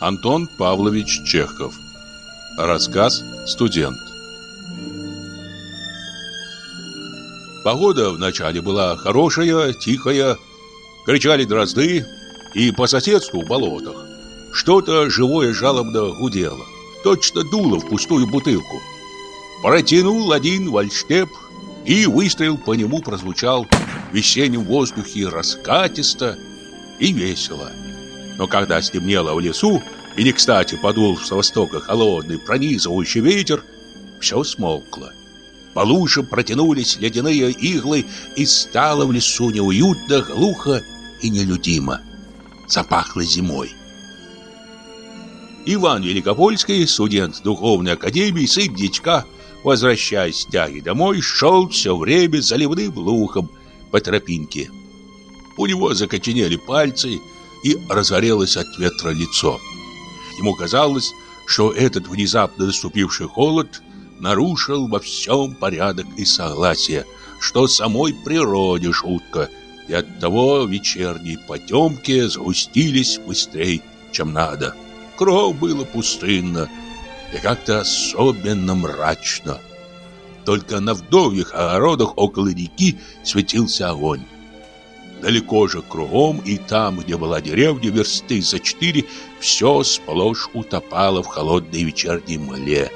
Антон Павлович Чехов. Рассказ «Студент». Погода вначале была хорошая, тихая. Кричали дрозды, и по соседству в болотах что-то живое жалобно гудело. Точно дуло в пустую бутылку. Протянул один вальштеп, и выстрел по нему прозвучал в весеннем воздухе раскатисто и весело. Но когда стемнело в лесу, и не кстати подул с востока холодный пронизывающий ветер, все смолкло. По лужам протянулись ледяные иглы, и стало в лесу неуютно, глухо и нелюдимо. Запахло зимой. Иван Великопольский, студент Духовной Академии, сын дичка, возвращаясь с тяги домой, шел все время заливным лухом по тропинке. У него закоченели пальцы и разгорелось от ветра лицо. Ему казалось, что этот внезапно наступивший холод нарушил во всем порядок и согласие, что самой природе шутка, и оттого вечерние потемки сгустились быстрее, чем надо. Кругом было пустынно и как-то особенно мрачно. Только на вдовьих огородах около реки светился огонь. Далеко же кругом и там, где была деревня, версты за четыре, все сплошь утопало в холодной вечерней мгле.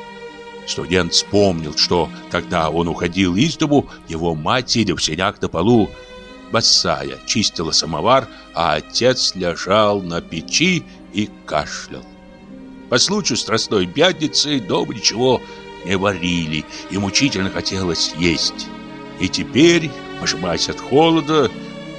Студент вспомнил, что, когда он уходил из дому, его мать, сидя в сенях на полу, босая, чистила самовар, а отец лежал на печи и кашлял. По случаю Страстной Пятницы дома ничего не варили, и мучительно хотелось есть. И теперь, пожимаясь от холода,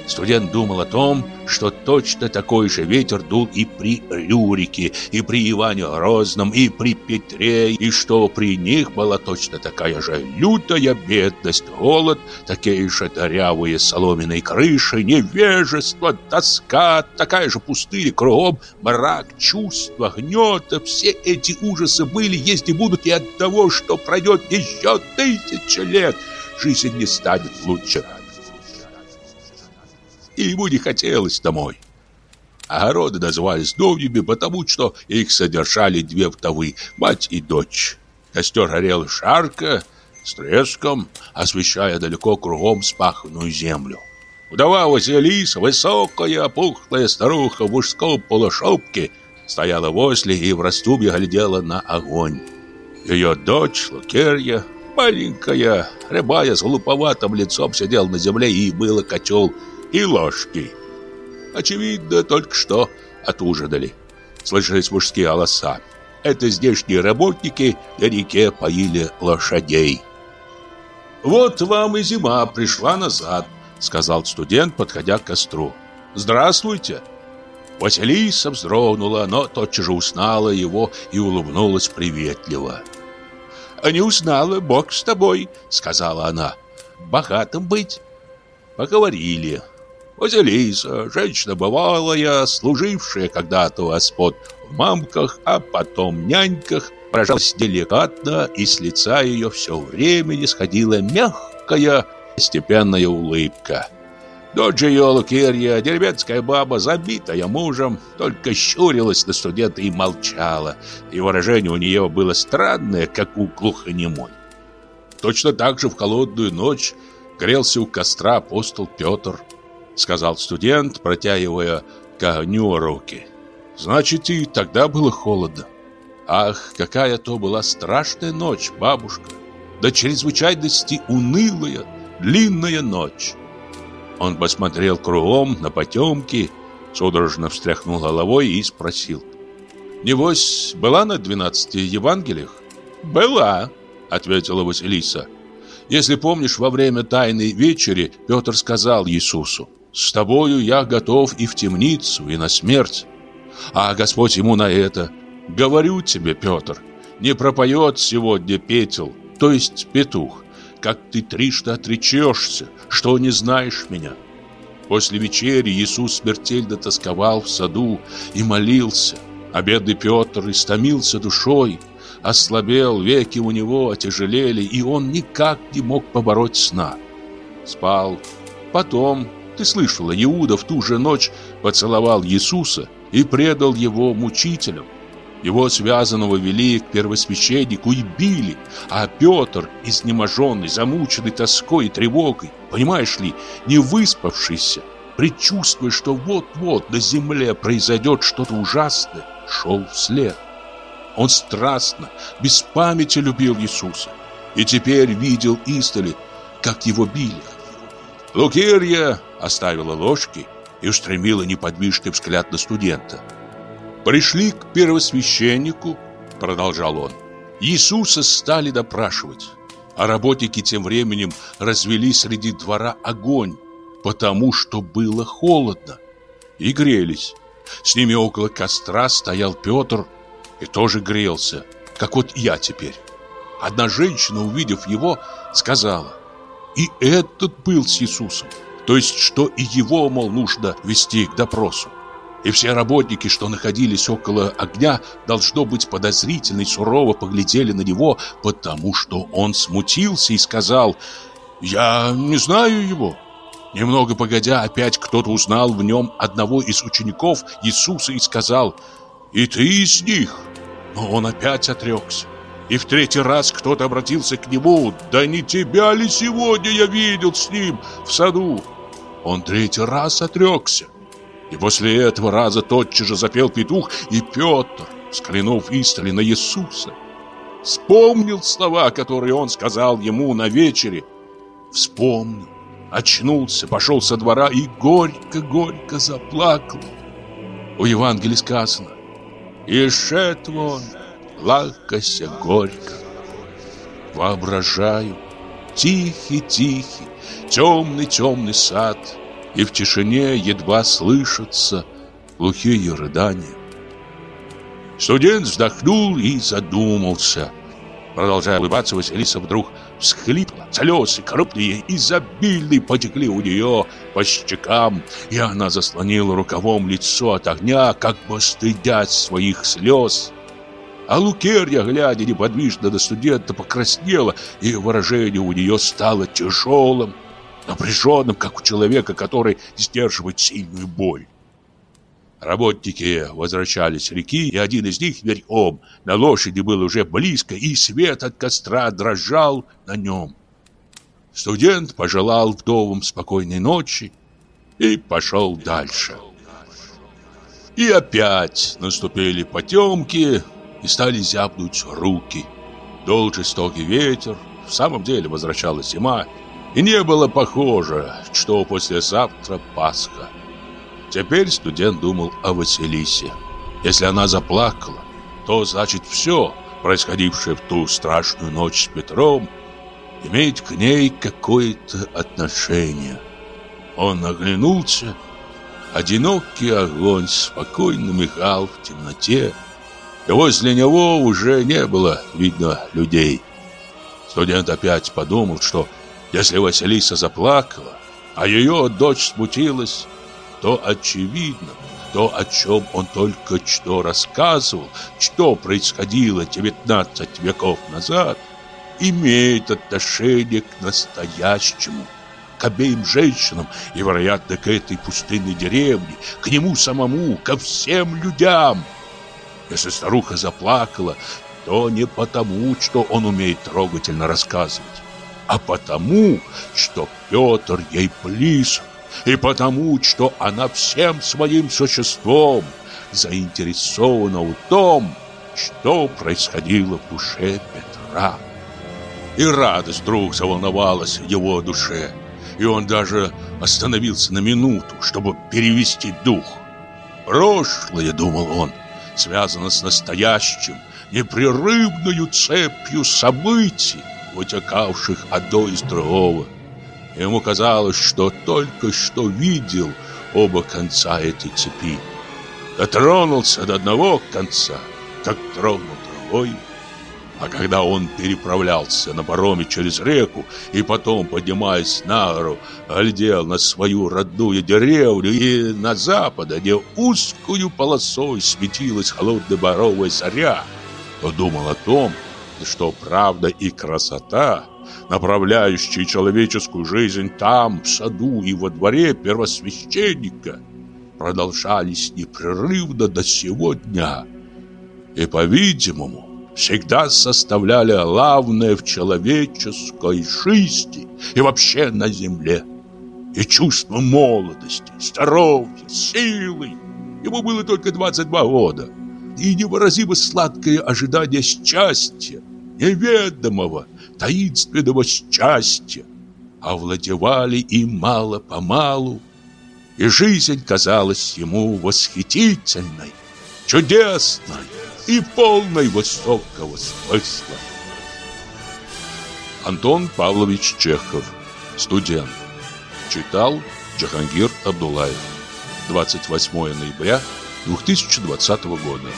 Студент думал о том, что точно такой же ветер дул и при Рюрике, и при Иване Грозном, и при Петре, и что при них была точно такая же лютая бедность, голод, такие же дырявые соломенные крыши, невежество, тоска, такая же пустырь кругом, мрак, чувства, гнета. Все эти ужасы были, есть и будут и от того, что пройдет еще тысяча лет. Жизнь не станет лучше и ему не хотелось домой. Огороды назывались домьями, потому что их содержали две вдовы, мать и дочь. Костер горел жарко, с треском, освещая далеко кругом спаханную землю. Вдова Василиса, высокая, пухлая старуха в мужском полушубке, стояла возле и в растубе глядела на огонь. Ее дочь Лукерья, маленькая, рябая, с глуповатым лицом, сидела на земле и было котел и ложки. Очевидно, только что отужинали. Слышались мужские голоса. Это здешние работники на реке поили лошадей. «Вот вам и зима пришла назад», — сказал студент, подходя к костру. «Здравствуйте!» Василиса вздрогнула, но тотчас же узнала его и улыбнулась приветливо. «Не узнала, Бог с тобой», — сказала она. «Богатым быть». Поговорили. Василиса, женщина бывалая, служившая когда-то господ в мамках, а потом няньках, поражалась деликатно, и с лица ее все время не сходила мягкая, степенная улыбка. Дочь ее Лукерья, деревенская баба, забитая мужем, только щурилась на студента и молчала, и выражение у нее было странное, как у глухонемой. Точно так же в холодную ночь грелся у костра апостол Петр – сказал студент, протягивая к огню руки. Значит, и тогда было холодно. Ах, какая то была страшная ночь, бабушка. До чрезвычайности унылая, длинная ночь. Он посмотрел кругом на потемки, судорожно встряхнул головой и спросил. «Небось, была на двенадцати Евангелиях?» «Была», — ответила Василиса. «Если помнишь, во время Тайной вечери Петр сказал Иисусу, с тобою я готов и в темницу, и на смерть. А Господь ему на это. Говорю тебе, Петр, не пропоет сегодня петел, то есть петух, как ты трижды отречешься, что не знаешь меня. После вечери Иисус смертельно тосковал в саду и молился, а бедный Петр истомился душой, ослабел, веки у него отяжелели, и он никак не мог побороть сна. Спал. Потом ты слышала, Иуда в ту же ночь поцеловал Иисуса и предал его мучителям. Его связанного вели к первосвященнику и били, а Петр, изнеможенный, замученный тоской и тревогой, понимаешь ли, не выспавшийся, предчувствуя, что вот-вот на земле произойдет что-то ужасное, шел вслед. Он страстно, без памяти любил Иисуса и теперь видел истоли, как его били. Лукерья оставила ложки и устремила неподвижный взгляд на студента. «Пришли к первосвященнику», — продолжал он. «Иисуса стали допрашивать, а работники тем временем развели среди двора огонь, потому что было холодно, и грелись. С ними около костра стоял Петр и тоже грелся, как вот я теперь. Одна женщина, увидев его, сказала, и этот был с Иисусом. То есть, что и его, мол, нужно вести к допросу. И все работники, что находились около огня, должно быть подозрительно и сурово поглядели на него, потому что он смутился и сказал «Я не знаю его». Немного погодя, опять кто-то узнал в нем одного из учеников Иисуса и сказал «И ты из них». Но он опять отрекся. И в третий раз кто-то обратился к нему «Да не тебя ли сегодня я видел с ним в саду?» Он третий раз отрекся. И после этого раза тотчас же запел петух, и Петр, взглянув истоли на Иисуса, вспомнил слова, которые он сказал ему на вечере. Вспомнил, очнулся, пошел со двора и горько-горько заплакал. У Евангелия сказано «И шед вон, плакася горько». Воображаю, тихий-тихий, темный-темный сад, и в тишине едва слышатся глухие рыдания. Студент вздохнул и задумался. Продолжая улыбаться, Василиса вдруг всхлипла. Слезы крупные, изобильные потекли у нее по щекам, и она заслонила рукавом лицо от огня, как бы стыдясь своих слез. А Лукерья, глядя неподвижно на студента, покраснела, и выражение у нее стало тяжелым, напряженным, как у человека, который сдерживает сильную боль. Работники возвращались с реки, и один из них верхом на лошади был уже близко, и свет от костра дрожал на нем. Студент пожелал вдовам спокойной ночи и пошел дальше. И опять наступили потемки, и стали зябнуть руки. Дул жестокий ветер, в самом деле возвращалась зима, и не было похоже, что послезавтра Пасха. Теперь студент думал о Василисе. Если она заплакала, то значит все, происходившее в ту страшную ночь с Петром, имеет к ней какое-то отношение. Он оглянулся. Одинокий огонь спокойно мигал в темноте, возле него уже не было видно людей. Студент опять подумал, что если Василиса заплакала, а ее дочь смутилась, то очевидно, то, о чем он только что рассказывал, что происходило 19 веков назад, имеет отношение к настоящему, к обеим женщинам и, вероятно, к этой пустынной деревне, к нему самому, ко всем людям. Если старуха заплакала, то не потому, что он умеет трогательно рассказывать, а потому, что Петр ей близок, и потому, что она всем своим существом заинтересована в том, что происходило в душе Петра. И радость вдруг заволновалась в его душе, и он даже остановился на минуту, чтобы перевести дух. «Прошлое, — думал он, — связано с настоящим, непрерывную цепью событий, вытекавших одно из другого. Ему казалось, что только что видел оба конца этой цепи. Дотронулся до одного конца, как тронул другой. А когда он переправлялся на пароме через реку и потом, поднимаясь на гору, глядел на свою родную деревню и на запад, где узкую полосой светилась холодная боровая заря, то думал о том, что правда и красота, направляющие человеческую жизнь там, в саду и во дворе первосвященника, продолжались непрерывно до сего дня. и, по-видимому, всегда составляли главное в человеческой жизни и вообще на земле. И чувство молодости, здоровья, силы. Ему было только 22 года. И невыразимо сладкое ожидание счастья, неведомого, таинственного счастья, овладевали им мало-помалу, и жизнь казалась ему восхитительной, чудесной и полной высокого смысла. Антон Павлович Чехов, студент. Читал Джахангир Абдулаев. 28 ноября 2020 года.